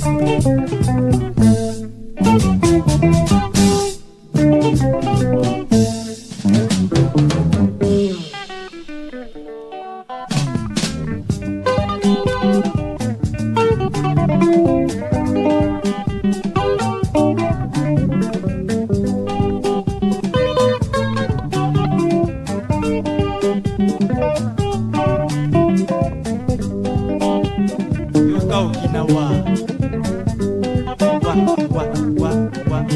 沖縄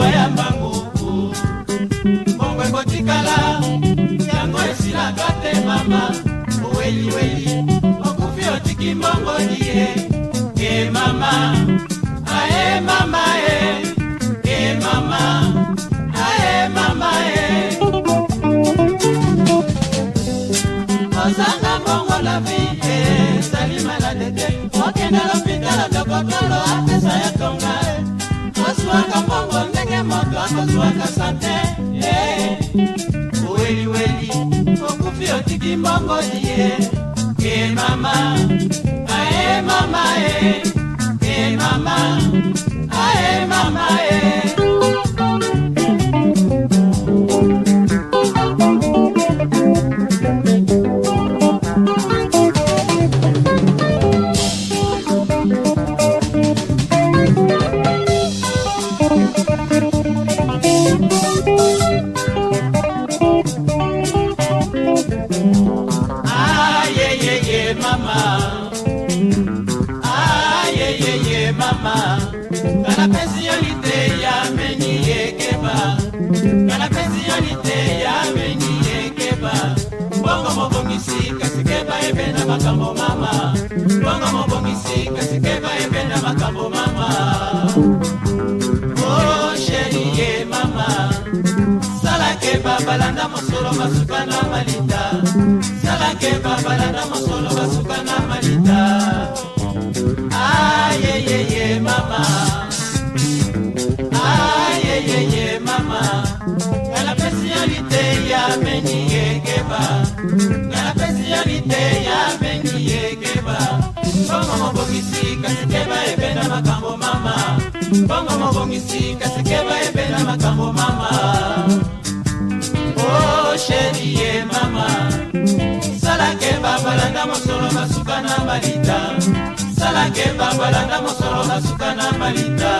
bolingo ya mbanguku bongo ekotikala yango esilaka te mama oweliweli okufi otiki mbongoli ye e mama aye mama e e mama aye mama e ozanga mbongola vi ezali malade te okenda lopitala dokotolo apesa yo tonga e akozwaka mbongo ndenge moto akozwaka sante eh, oweliweli okufi otiki mbongoli ye e mama ae mama e e mama ae mama e makambo mama mbongo mobongisi kasike bayembe na makambo mama o oh, sheri ye mama salakeba balanda mosolo basuka na malita salakeba balanda mosolo basuka na malita ayeyeye ah, mama ayeyeye ah, mama kala pesi yo lite ya meni yekeba kala pesi yo lite ya mbongo mobongisi kaseke bayembe na makambo mama o oh, sheri ye mama salake babalanda mosolo basuka na malita salake babalanda mosolo basuka na malita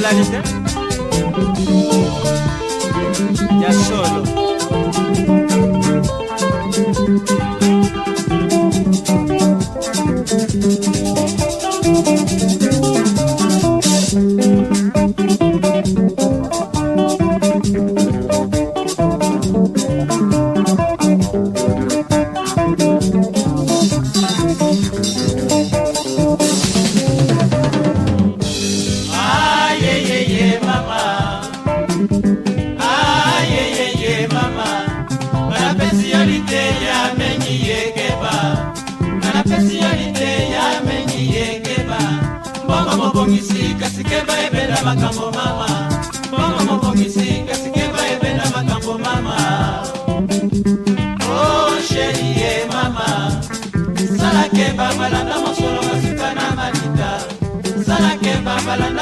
la año. salake babalanda mosolo masuka na malita salake babalanda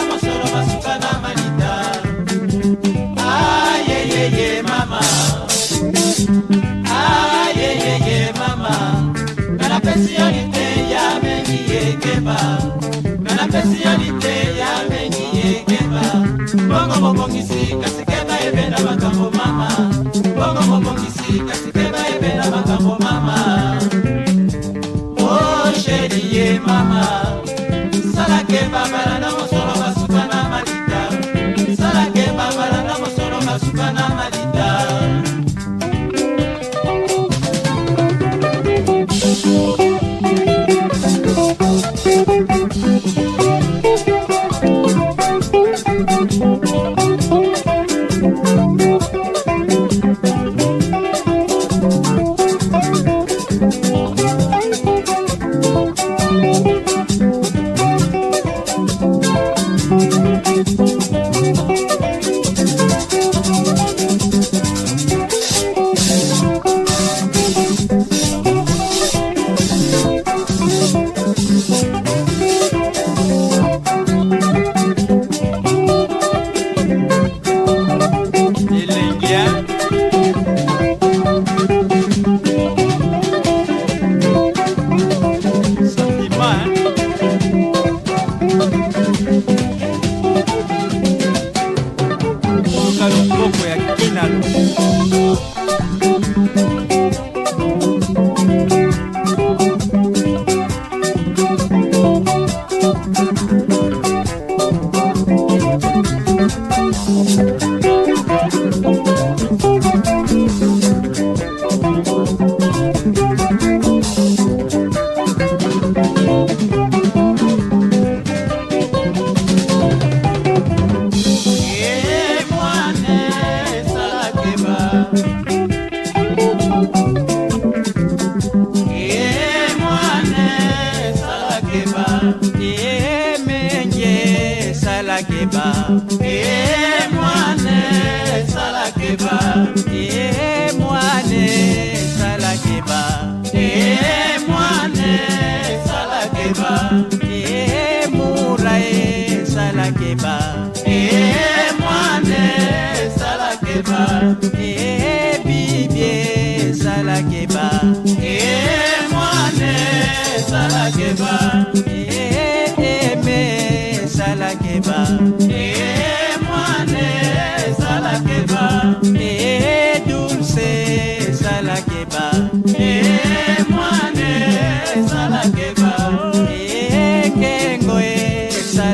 Yeah.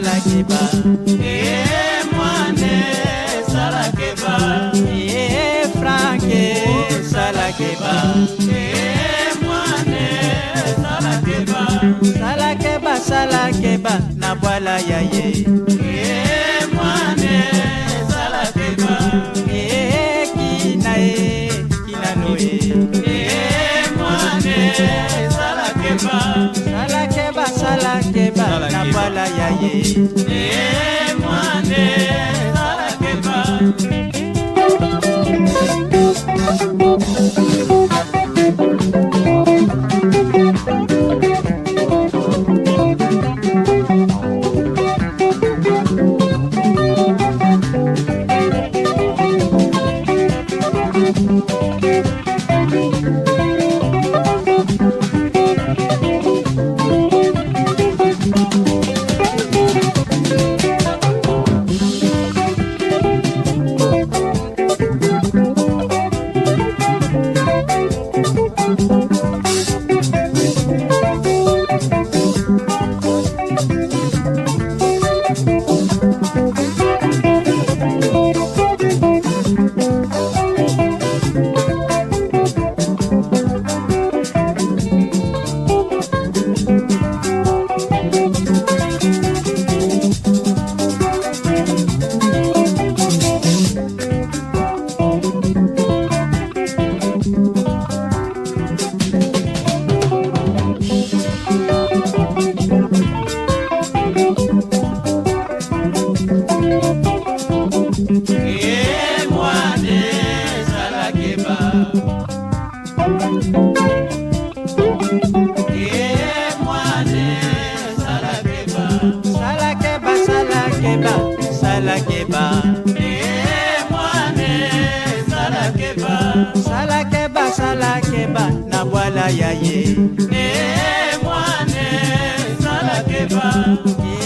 ezalaki ba ee mwane ezalaki ba ee franke ezalaki ba ee mwane ezalaki ba salake ba salake ba na bwala ya ye ee mwane ezalaki ba ee kina ye kina no ye ee mwane ezalaki ba Yeah. salakeba salakeba salakeba salakeba salakeba na bwala ya ye eh, mwane salakeba eh,